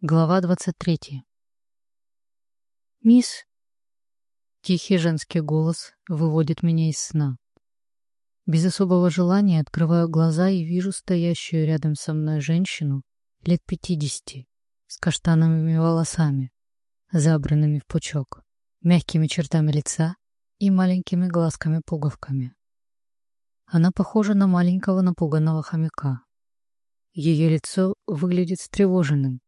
Глава 23. «Мисс...» Тихий женский голос выводит меня из сна. Без особого желания открываю глаза и вижу стоящую рядом со мной женщину лет пятидесяти с каштановыми волосами, забранными в пучок, мягкими чертами лица и маленькими глазками-пуговками. Она похожа на маленького напуганного хомяка. Ее лицо выглядит встревоженным,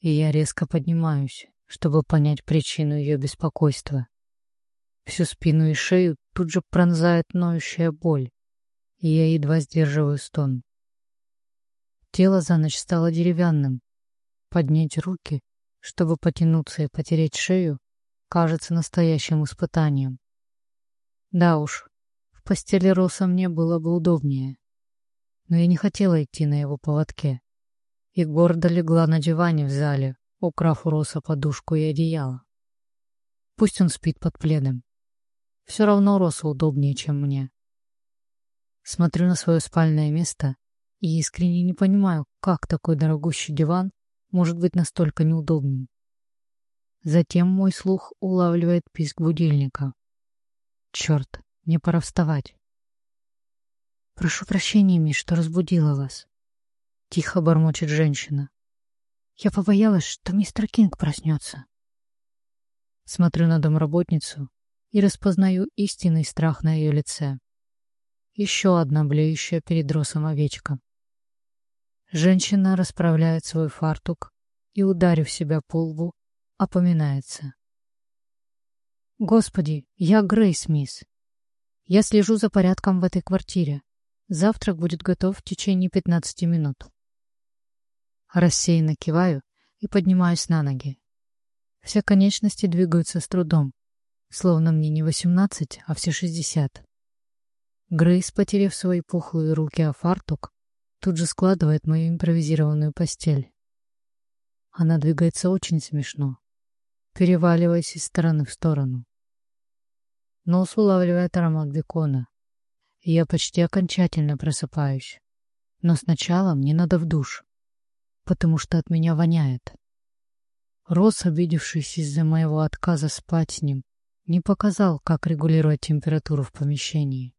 и я резко поднимаюсь, чтобы понять причину ее беспокойства. Всю спину и шею тут же пронзает ноющая боль, и я едва сдерживаю стон. Тело за ночь стало деревянным. Поднять руки, чтобы потянуться и потереть шею, кажется настоящим испытанием. Да уж, в постели Роса мне было бы удобнее, но я не хотела идти на его поводке и гордо легла на диване в зале, украв у Роса подушку и одеяло. Пусть он спит под пледом. Все равно Росу удобнее, чем мне. Смотрю на свое спальное место и искренне не понимаю, как такой дорогущий диван может быть настолько неудобным. Затем мой слух улавливает писк будильника. Черт, мне пора вставать. Прошу прощения, Миш, что разбудила вас. Тихо бормочет женщина. Я побоялась, что мистер Кинг проснется. Смотрю на домработницу и распознаю истинный страх на ее лице. Еще одна блеющая перед росом овечка. Женщина расправляет свой фартук и, ударив себя по лбу, опоминается. «Господи, я Грейс, мисс. Я слежу за порядком в этой квартире. Завтрак будет готов в течение пятнадцати минут». Рассеянно киваю и поднимаюсь на ноги. Все конечности двигаются с трудом, словно мне не восемнадцать, а все шестьдесят. Грейс, потеряв свои пухлые руки о фартук, тут же складывает мою импровизированную постель. Она двигается очень смешно, переваливаясь из стороны в сторону. Нос улавливает аромат бекона, и я почти окончательно просыпаюсь. Но сначала мне надо в душ потому что от меня воняет. Рос, обидевшись из-за моего отказа спать с ним, не показал, как регулировать температуру в помещении.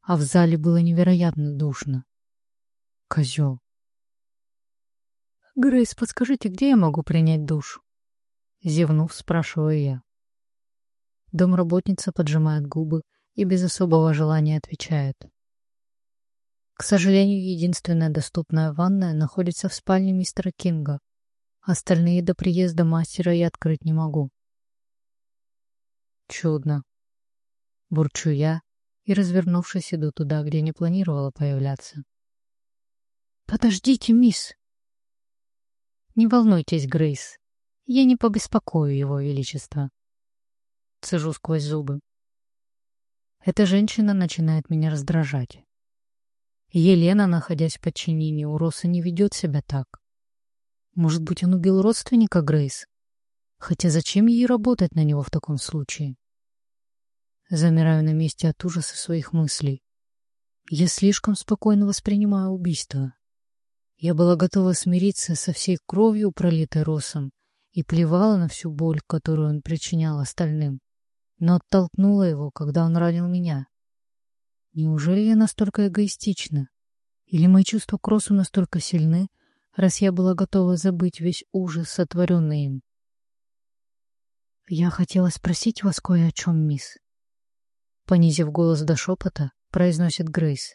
А в зале было невероятно душно. Козел. «Грейс, подскажите, где я могу принять душ?» Зевнув, спрашиваю я. Домработница поджимает губы и без особого желания отвечает. К сожалению, единственная доступная ванная находится в спальне мистера Кинга. Остальные до приезда мастера я открыть не могу. Чудно. Бурчу я и, развернувшись, иду туда, где не планировала появляться. «Подождите, мисс!» «Не волнуйтесь, Грейс. Я не побеспокою его величество». Цежу сквозь зубы. Эта женщина начинает меня раздражать. Елена, находясь в подчинении у Роса, не ведет себя так. Может быть, он убил родственника Грейс? Хотя зачем ей работать на него в таком случае? Замираю на месте от ужаса своих мыслей. Я слишком спокойно воспринимаю убийство. Я была готова смириться со всей кровью, пролитой Росом, и плевала на всю боль, которую он причинял остальным, но оттолкнула его, когда он ранил меня. Неужели я настолько эгоистична? Или мои чувства к Росу настолько сильны, раз я была готова забыть весь ужас, сотворенный им? «Я хотела спросить вас кое о чем, мисс». Понизив голос до шепота, произносит Грейс.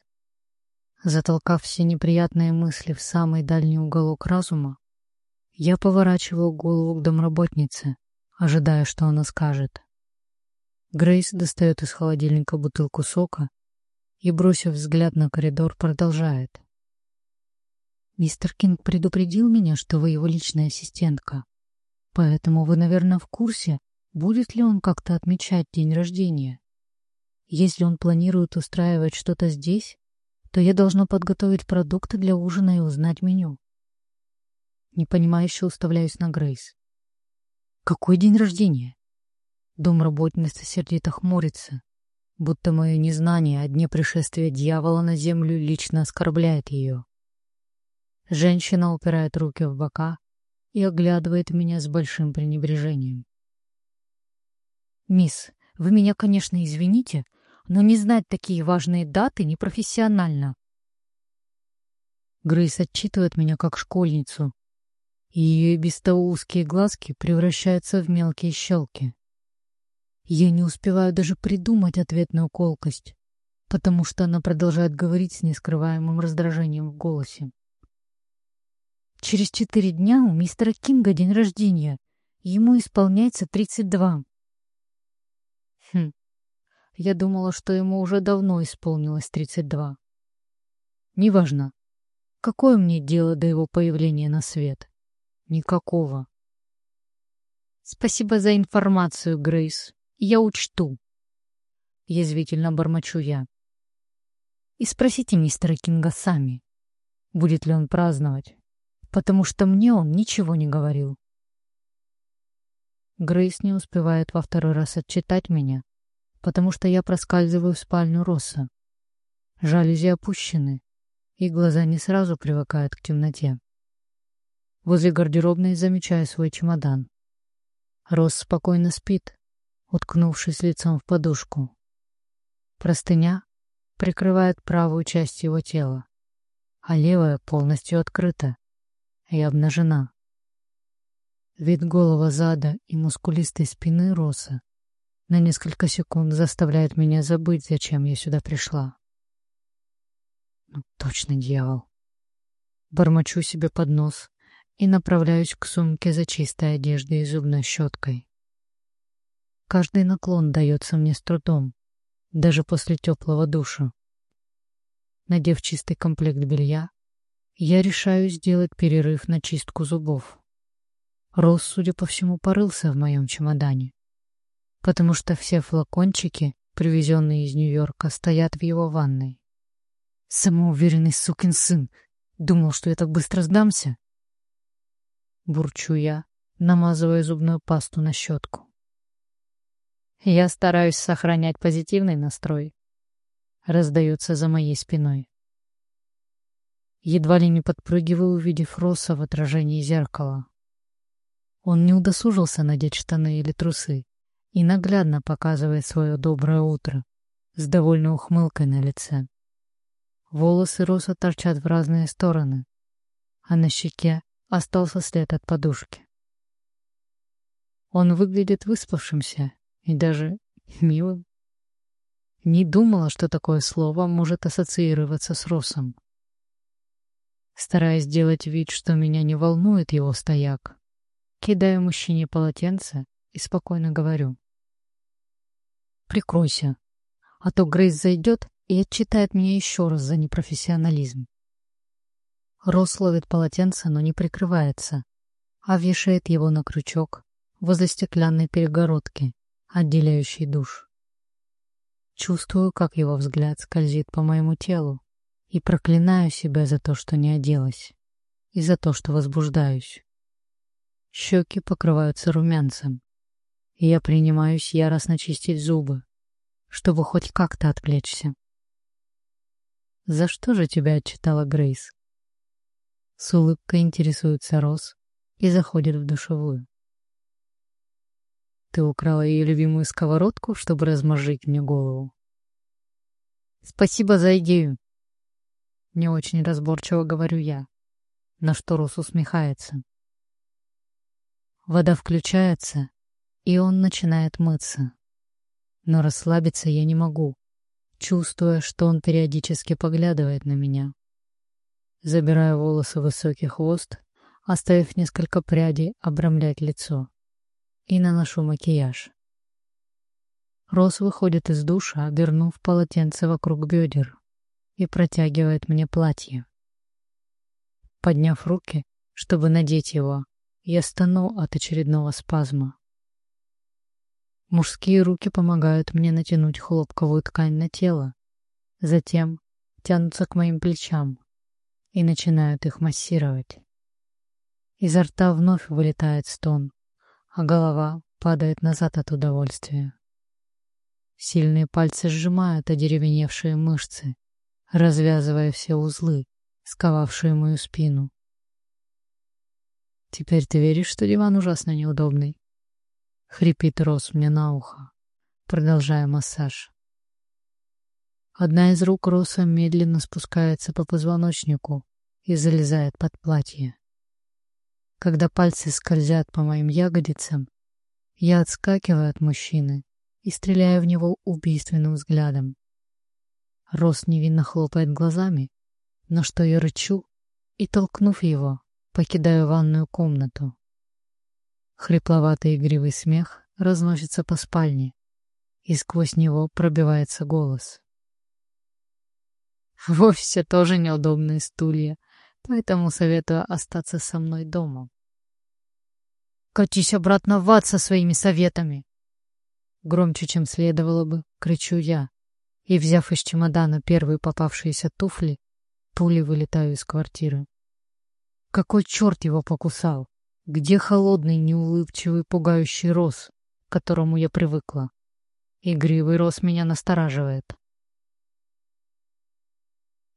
Затолкав все неприятные мысли в самый дальний уголок разума, я поворачиваю голову к домработнице, ожидая, что она скажет. Грейс достает из холодильника бутылку сока и, бросив взгляд на коридор, продолжает. «Мистер Кинг предупредил меня, что вы его личная ассистентка. Поэтому вы, наверное, в курсе, будет ли он как-то отмечать день рождения. Если он планирует устраивать что-то здесь, то я должна подготовить продукты для ужина и узнать меню». Непонимающе уставляюсь на Грейс. «Какой день рождения?» Домработница сердито хмурится, будто мое незнание о дне пришествия дьявола на землю лично оскорбляет ее. Женщина упирает руки в бока и оглядывает меня с большим пренебрежением. «Мисс, вы меня, конечно, извините, но не знать такие важные даты непрофессионально». Грейс отчитывает меня как школьницу, и ее без того узкие глазки превращаются в мелкие щелки. Я не успеваю даже придумать ответную колкость, потому что она продолжает говорить с нескрываемым раздражением в голосе. Через четыре дня у мистера Кинга день рождения. Ему исполняется тридцать два. Хм. Я думала, что ему уже давно исполнилось тридцать два. Неважно. Какое мне дело до его появления на свет? Никакого. Спасибо за информацию, Грейс. Я учту. Язвительно бормочу я. И спросите мистера Кинга сами, будет ли он праздновать потому что мне он ничего не говорил. Грейс не успевает во второй раз отчитать меня, потому что я проскальзываю в спальню Росса. Жалюзи опущены, и глаза не сразу привыкают к темноте. Возле гардеробной замечаю свой чемодан. Росс спокойно спит, уткнувшись лицом в подушку. Простыня прикрывает правую часть его тела, а левая полностью открыта и обнажена. Вид голого зада и мускулистой спины Роса на несколько секунд заставляет меня забыть, зачем я сюда пришла. Ну, точно дьявол. Бормочу себе под нос и направляюсь к сумке за чистой одеждой и зубной щеткой. Каждый наклон дается мне с трудом, даже после теплого душа. Надев чистый комплект белья, я решаю сделать перерыв на чистку зубов. Рос, судя по всему, порылся в моем чемодане, потому что все флакончики, привезенные из Нью-Йорка, стоят в его ванной. Самоуверенный сукин сын думал, что я так быстро сдамся. Бурчу я, намазывая зубную пасту на щетку. Я стараюсь сохранять позитивный настрой. Раздается за моей спиной. Едва ли не подпрыгивая, увидев Росса в отражении зеркала. Он не удосужился надеть штаны или трусы и наглядно показывает свое доброе утро с довольной ухмылкой на лице. Волосы Росса торчат в разные стороны, а на щеке остался след от подушки. Он выглядит выспавшимся и даже милым. Не думала, что такое слово может ассоциироваться с Россом стараясь сделать вид, что меня не волнует его стояк. Кидаю мужчине полотенце и спокойно говорю. «Прикройся, а то Грейс зайдет и отчитает меня еще раз за непрофессионализм». Рос ловит полотенце, но не прикрывается, а вешает его на крючок возле стеклянной перегородки, отделяющей душ. Чувствую, как его взгляд скользит по моему телу, и проклинаю себя за то, что не оделась, и за то, что возбуждаюсь. Щеки покрываются румянцем, и я принимаюсь яростно чистить зубы, чтобы хоть как-то отвлечься. «За что же тебя отчитала Грейс?» С улыбкой интересуется Рос и заходит в душевую. «Ты украла ее любимую сковородку, чтобы размозжить мне голову?» «Спасибо за идею», не очень разборчиво говорю я, на что Рус усмехается. Вода включается, и он начинает мыться. Но расслабиться я не могу, чувствуя, что он периодически поглядывает на меня. Забираю волосы в высокий хвост, оставив несколько прядей обрамлять лицо, и наношу макияж. Рос выходит из душа, обернув полотенце вокруг бедер и протягивает мне платье. Подняв руки, чтобы надеть его, я стану от очередного спазма. Мужские руки помогают мне натянуть хлопковую ткань на тело, затем тянутся к моим плечам и начинают их массировать. Изо рта вновь вылетает стон, а голова падает назад от удовольствия. Сильные пальцы сжимают одеревеневшие мышцы, развязывая все узлы, сковавшие мою спину. Теперь ты веришь, что диван ужасно неудобный? Хрипит Рос мне на ухо, продолжая массаж. Одна из рук Роса медленно спускается по позвоночнику и залезает под платье. Когда пальцы скользят по моим ягодицам, я отскакиваю от мужчины и стреляю в него убийственным взглядом. Рос невинно хлопает глазами, на что я рычу и, толкнув его, покидаю ванную комнату. Хрипловатый игривый смех разносится по спальне, и сквозь него пробивается голос. В офисе тоже неудобные стулья, поэтому советую остаться со мной дома. «Катись обратно в ад со своими советами!» Громче, чем следовало бы, кричу я, и, взяв из чемодана первые попавшиеся туфли, пулей вылетаю из квартиры. Какой черт его покусал? Где холодный, неулыбчивый, пугающий роз, к которому я привыкла? Игривый роз меня настораживает.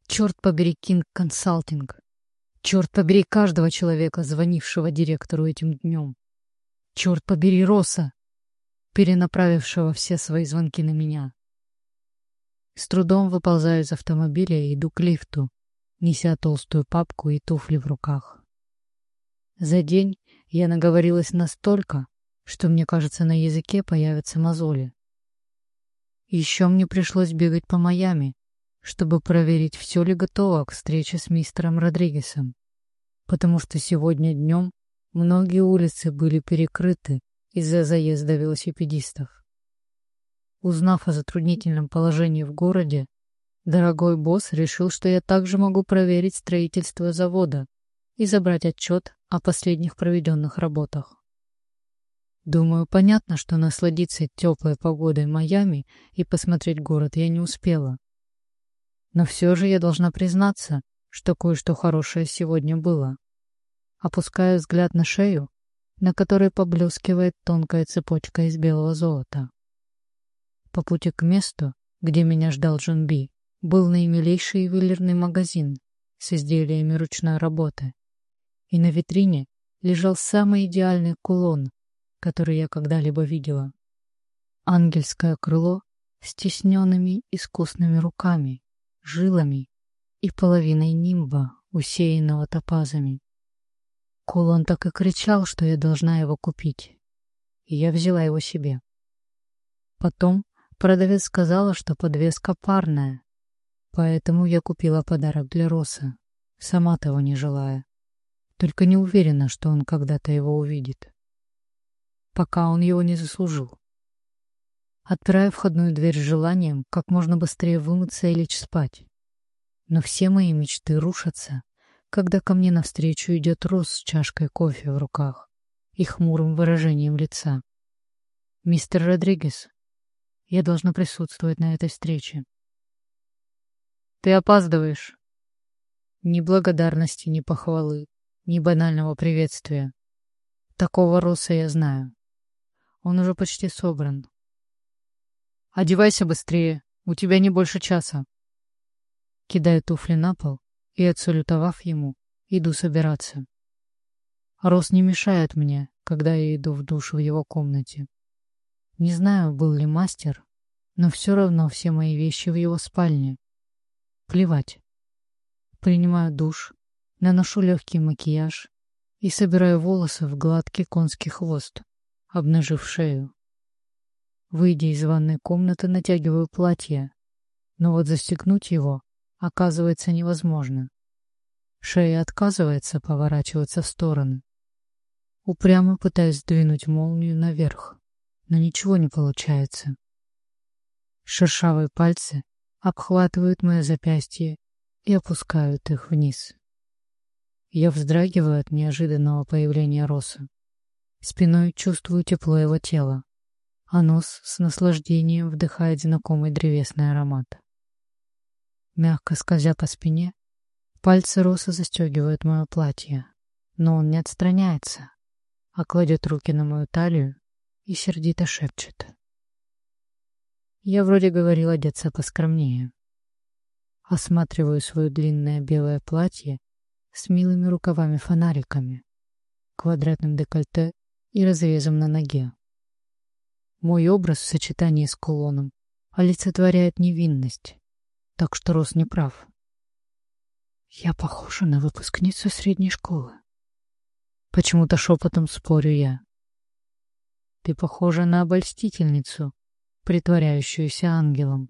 Черт побери Кинг Консалтинг. Черт побери каждого человека, звонившего директору этим днем. Черт побери Роса, перенаправившего все свои звонки на меня. С трудом выползаю из автомобиля и иду к лифту, неся толстую папку и туфли в руках. За день я наговорилась настолько, что, мне кажется, на языке появятся мозоли. Еще мне пришлось бегать по Майами, чтобы проверить, все ли готово к встрече с мистером Родригесом, потому что сегодня днем многие улицы были перекрыты из-за заезда велосипедистов. Узнав о затруднительном положении в городе, дорогой босс решил, что я также могу проверить строительство завода и забрать отчет о последних проведенных работах. Думаю, понятно, что насладиться теплой погодой Майами и посмотреть город я не успела. Но все же я должна признаться, что кое-что хорошее сегодня было. Опускаю взгляд на шею, на которой поблескивает тонкая цепочка из белого золота. По пути к месту, где меня ждал Джон Би, был наимилейший ювелирный магазин с изделиями ручной работы. И на витрине лежал самый идеальный кулон, который я когда-либо видела. Ангельское крыло с тесненными искусными руками, жилами и половиной нимба, усеянного топазами. Кулон так и кричал, что я должна его купить, и я взяла его себе. Потом Продавец сказала, что подвеска парная, поэтому я купила подарок для Роса, сама того не желая. Только не уверена, что он когда-то его увидит. Пока он его не заслужил. Отпираю входную дверь с желанием как можно быстрее вымыться и лечь спать. Но все мои мечты рушатся, когда ко мне навстречу идет Рос с чашкой кофе в руках и хмурым выражением лица. «Мистер Родригес, я должна присутствовать на этой встрече. Ты опаздываешь. Ни благодарности, ни похвалы, ни банального приветствия. Такого Роса я знаю. Он уже почти собран. Одевайся быстрее, у тебя не больше часа. Кидаю туфли на пол и, отсалютовав ему, иду собираться. Рос не мешает мне, когда я иду в душ в его комнате. Не знаю, был ли мастер, но все равно все мои вещи в его спальне. Плевать. Принимаю душ, наношу легкий макияж и собираю волосы в гладкий конский хвост, обнажив шею. Выйдя из ванной комнаты, натягиваю платье, но вот застегнуть его оказывается невозможно. Шея отказывается поворачиваться в стороны. Упрямо пытаюсь сдвинуть молнию наверх но ничего не получается. Шершавые пальцы обхватывают мое запястье и опускают их вниз. Я вздрагиваю от неожиданного появления Роса. Спиной чувствую тепло его тела, а нос с наслаждением вдыхает знакомый древесный аромат. Мягко скользя по спине, пальцы Роса застегивают мое платье, но он не отстраняется, а кладет руки на мою талию и сердито шепчет. Я вроде говорил одеться поскромнее. Осматриваю свое длинное белое платье с милыми рукавами-фонариками, квадратным декольте и разрезом на ноге. Мой образ в сочетании с кулоном олицетворяет невинность, так что Рос не прав. Я похожа на выпускницу средней школы. Почему-то шепотом спорю я. Ты похожа на обольстительницу, притворяющуюся ангелом.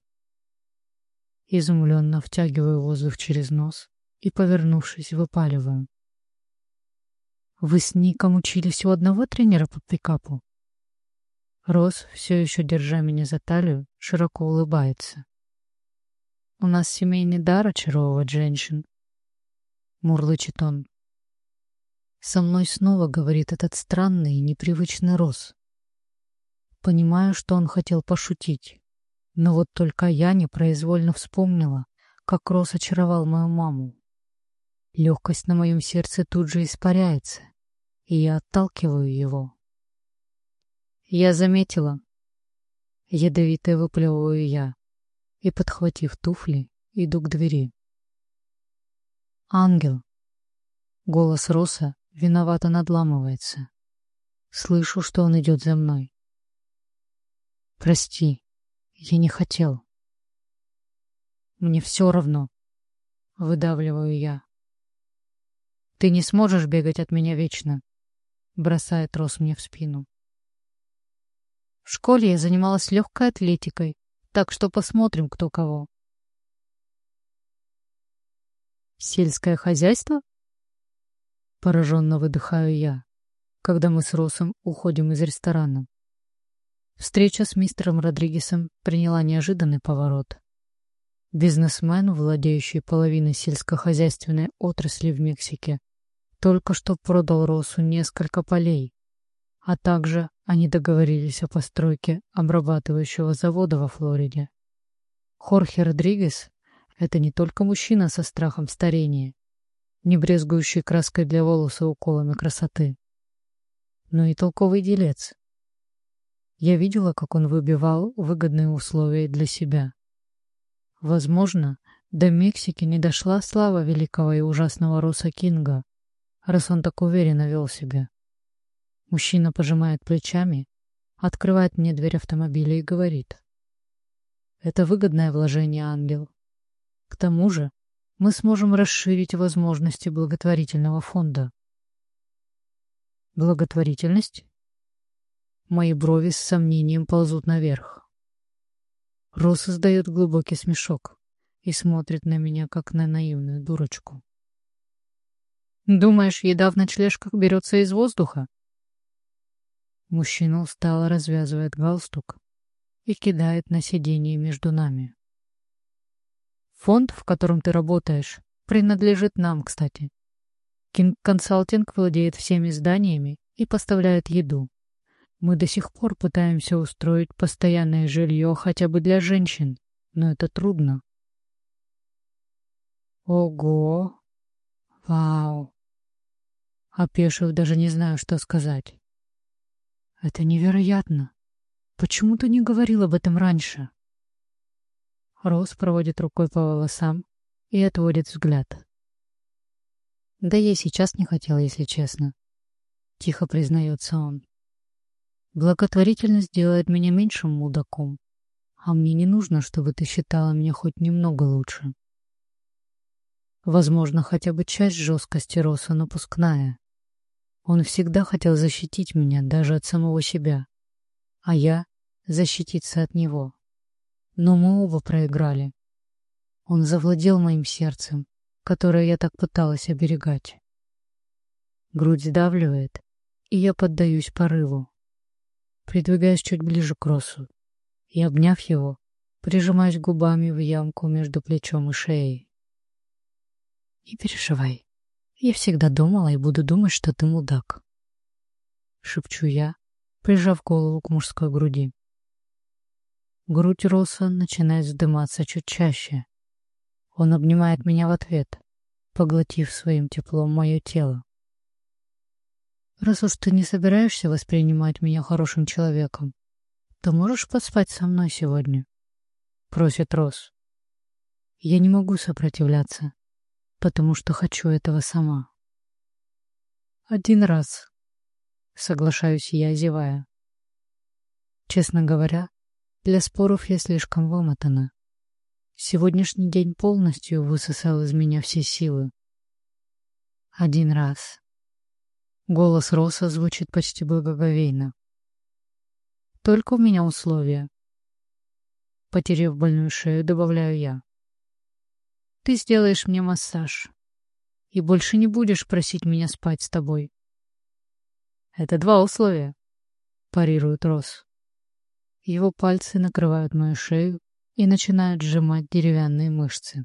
Изумленно втягиваю воздух через нос и, повернувшись, выпаливаю. Вы с Ником учились у одного тренера по пикапу? Рос, все еще держа меня за талию, широко улыбается. У нас семейный дар очаровывать женщин. Мурлычет он. Со мной снова говорит этот странный и непривычный Рос. Понимаю, что он хотел пошутить. Но вот только я непроизвольно вспомнила, как Рос очаровал мою маму. Легкость на моем сердце тут же испаряется, и я отталкиваю его. Я заметила. Ядовитое выплевываю я и, подхватив туфли, иду к двери. «Ангел!» Голос Роса виновато надламывается. Слышу, что он идет за мной. «Прости, я не хотел». «Мне все равно», — выдавливаю я. «Ты не сможешь бегать от меня вечно», — бросает Рос мне в спину. В школе я занималась легкой атлетикой, так что посмотрим, кто кого. Сельское хозяйство? Пораженно выдыхаю я, когда мы с Росом уходим из ресторана. Встреча с мистером Родригесом приняла неожиданный поворот. Бизнесмен, владеющий половиной сельскохозяйственной отрасли в Мексике, только что продал Росу несколько полей, а также они договорились о постройке обрабатывающего завода во Флориде. Хорхе Родригес — это не только мужчина со страхом старения, не брезгующий краской для волоса уколами красоты, но и толковый делец. Я видела, как он выбивал выгодные условия для себя. Возможно, до Мексики не дошла слава великого и ужасного Роса Кинга, раз он так уверенно вел себя. Мужчина пожимает плечами, открывает мне дверь автомобиля и говорит. Это выгодное вложение, ангел. К тому же мы сможем расширить возможности благотворительного фонда. Благотворительность? Мои брови с сомнением ползут наверх. Рос издает глубокий смешок и смотрит на меня, как на наивную дурочку. «Думаешь, еда в ночлежках берется из воздуха?» Мужчина устало развязывает галстук и кидает на сиденье между нами. Фонд, в котором ты работаешь, принадлежит нам, кстати. Кинг Консалтинг владеет всеми зданиями и поставляет еду. Мы до сих пор пытаемся устроить постоянное жилье хотя бы для женщин, но это трудно. Ого! Вау! Опешив, даже не знаю, что сказать. Это невероятно. Почему ты не говорил об этом раньше? Роуз проводит рукой по волосам и отводит взгляд. Да я сейчас не хотел, если честно. Тихо признается он. Благотворительность делает меня меньшим мудаком, а мне не нужно, чтобы ты считала меня хоть немного лучше. Возможно, хотя бы часть жесткости Роса напускная. Он всегда хотел защитить меня даже от самого себя, а я — защититься от него. Но мы оба проиграли. Он завладел моим сердцем, которое я так пыталась оберегать. Грудь сдавливает, и я поддаюсь порыву. Придвигаюсь чуть ближе к Росу и, обняв его, прижимаюсь губами в ямку между плечом и шеей. «Не переживай», я всегда думала и буду думать, что ты мудак. Шепчу я, прижав голову к мужской груди. Грудь Роса начинает вздыматься чуть чаще. Он обнимает меня в ответ, поглотив своим теплом мое тело. Раз уж ты не собираешься воспринимать меня хорошим человеком, то можешь поспать со мной сегодня? Просит Рос. Я не могу сопротивляться потому что хочу этого сама. Один раз, Соглашаюсь я, зевая. Честно говоря, для споров я слишком вымотана. Сегодняшний день полностью высосал из меня все силы. Один раз. Голос Роса звучит почти благоговейно. Только у меня условия. Потерев больную шею, добавляю я. Ты сделаешь мне массаж. И больше не будешь просить меня спать с тобой. Это два условия, парирует Рос. Его пальцы накрывают мою шею и начинают сжимать деревянные мышцы.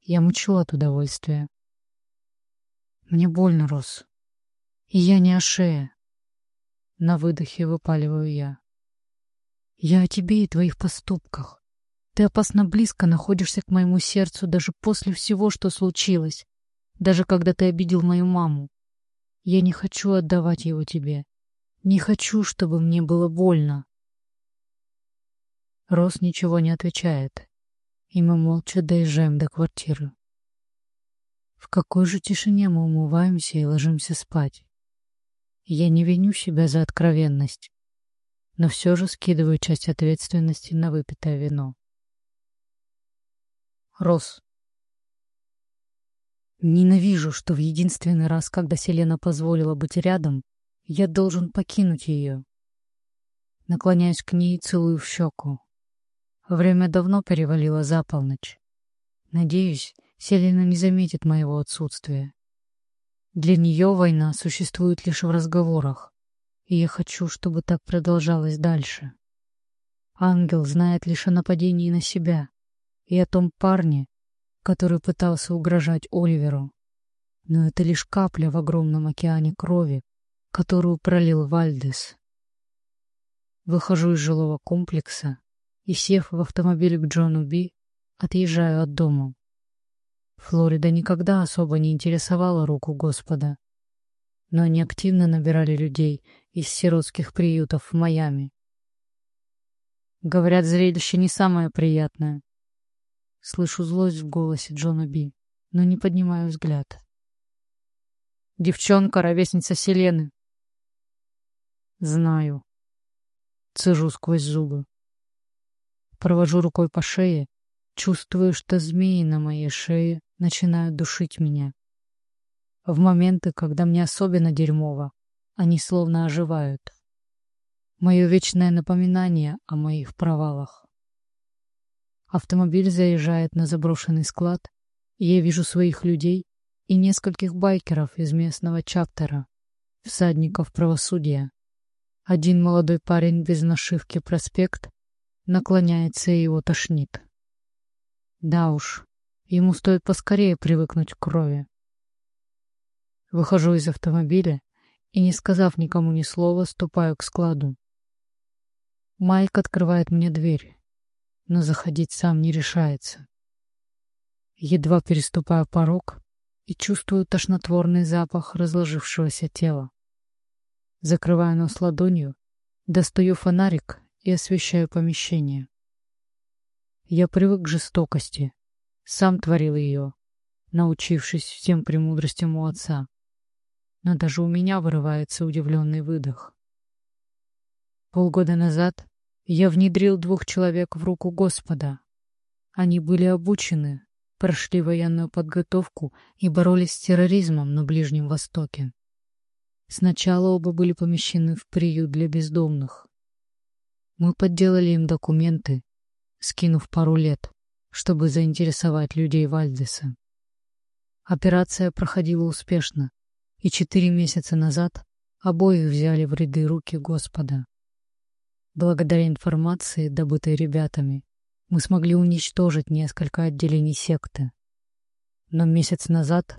Я мучу от удовольствия. Мне больно, Рос. И я не о шее. На выдохе выпаливаю я. Я о тебе и твоих поступках. Ты опасно близко находишься к моему сердцу даже после всего, что случилось. Даже когда ты обидел мою маму. Я не хочу отдавать его тебе. Не хочу, чтобы мне было больно. Рос ничего не отвечает, и мы молча доезжаем до квартиры. В какой же тишине мы умываемся и ложимся спать. Я не виню себя за откровенность, но все же скидываю часть ответственности на выпитое вино. Рос. Ненавижу, что в единственный раз, когда Селена позволила быть рядом, я должен покинуть ее. Наклоняюсь к ней и целую в щеку. Время давно перевалило за полночь. Надеюсь, Селена не заметит моего отсутствия. Для нее война существует лишь в разговорах, и я хочу, чтобы так продолжалось дальше. Ангел знает лишь о нападении на себя и о том парне, который пытался угрожать Оливеру. Но это лишь капля в огромном океане крови, которую пролил Вальдес. Выхожу из жилого комплекса и, сев в автомобиль к Джону Би, отъезжаю от дома. Флорида никогда особо не интересовала руку Господа, но они активно набирали людей из сиротских приютов в Майами. Говорят, зрелище не самое приятное. Слышу злость в голосе Джона Би, но не поднимаю взгляд. Девчонка — ровесница Селены. Знаю. Цежу сквозь зубы. Провожу рукой по шее, чувствую, что змеи на моей шее начинают душить меня. В моменты, когда мне особенно дерьмово, они словно оживают. Мое вечное напоминание о моих провалах. Автомобиль заезжает на заброшенный склад, я вижу своих людей и нескольких байкеров из местного чаптера, всадников правосудия. Один молодой парень без нашивки «Проспект» наклоняется и его тошнит. Да уж, ему стоит поскорее привыкнуть к крови. Выхожу из автомобиля и, не сказав никому ни слова, ступаю к складу. Майк открывает мне дверь, но заходить сам не решается. Едва переступаю порог и чувствую тошнотворный запах разложившегося тела. Закрываю нос ладонью, достаю фонарик и освещаю помещение. Я привык к жестокости, сам творил ее, научившись всем премудростям у отца. Но даже у меня вырывается удивленный выдох. Полгода назад я внедрил двух человек в руку Господа. Они были обучены, прошли военную подготовку и боролись с терроризмом на Ближнем Востоке. Сначала оба были помещены в приют для бездомных. Мы подделали им документы, скинув пару лет, чтобы заинтересовать людей Вальдеса. Операция проходила успешно, и четыре месяца назад обоих взяли в ряды руки Господа. Благодаря информации, добытой ребятами, мы смогли уничтожить несколько отделений секты. Но месяц назад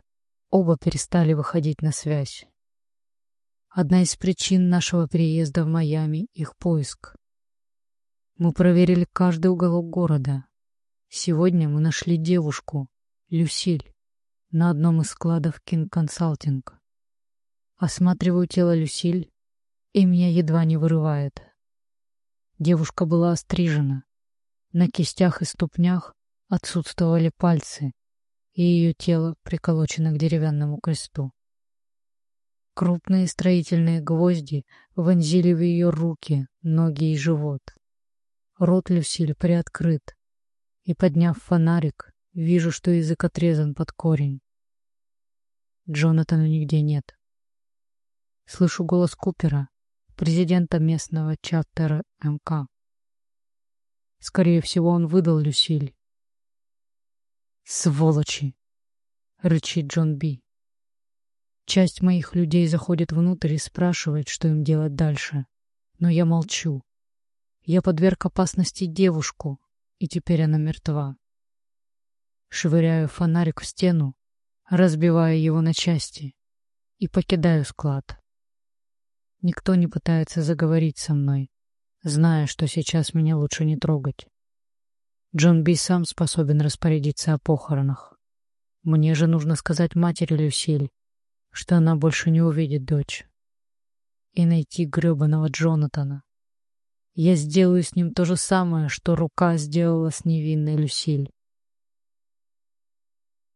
оба перестали выходить на связь. Одна из причин нашего переезда в Майами — их поиск. Мы проверили каждый уголок города. Сегодня мы нашли девушку, Люсиль, на одном из складов King Consulting. Осматриваю тело Люсиль, и меня едва не вырывает. Девушка была острижена. На кистях и ступнях отсутствовали пальцы, и ее тело приколочено к деревянному кресту. Крупные строительные гвозди вонзили в ее руки, ноги и живот. Рот Люсиль приоткрыт, и, подняв фонарик, вижу, что язык отрезан под корень. Джонатана нигде нет. Слышу голос Купера, президента местного чаттера МК. Скорее всего, он выдал Люсиль. «Сволочи!» — рычит Джон Би. Часть моих людей заходит внутрь и спрашивает, что им делать дальше. Но я молчу. Я подверг опасности девушку, и теперь она мертва. Швыряю фонарик в стену, разбивая его на части, и покидаю склад. Никто не пытается заговорить со мной, зная, что сейчас меня лучше не трогать. Джон Би сам способен распорядиться о похоронах. Мне же нужно сказать матери Люсиль, что она больше не увидит дочь. И найти гребаного Джонатана. Я сделаю с ним то же самое, что рука сделала с невинной Люсиль.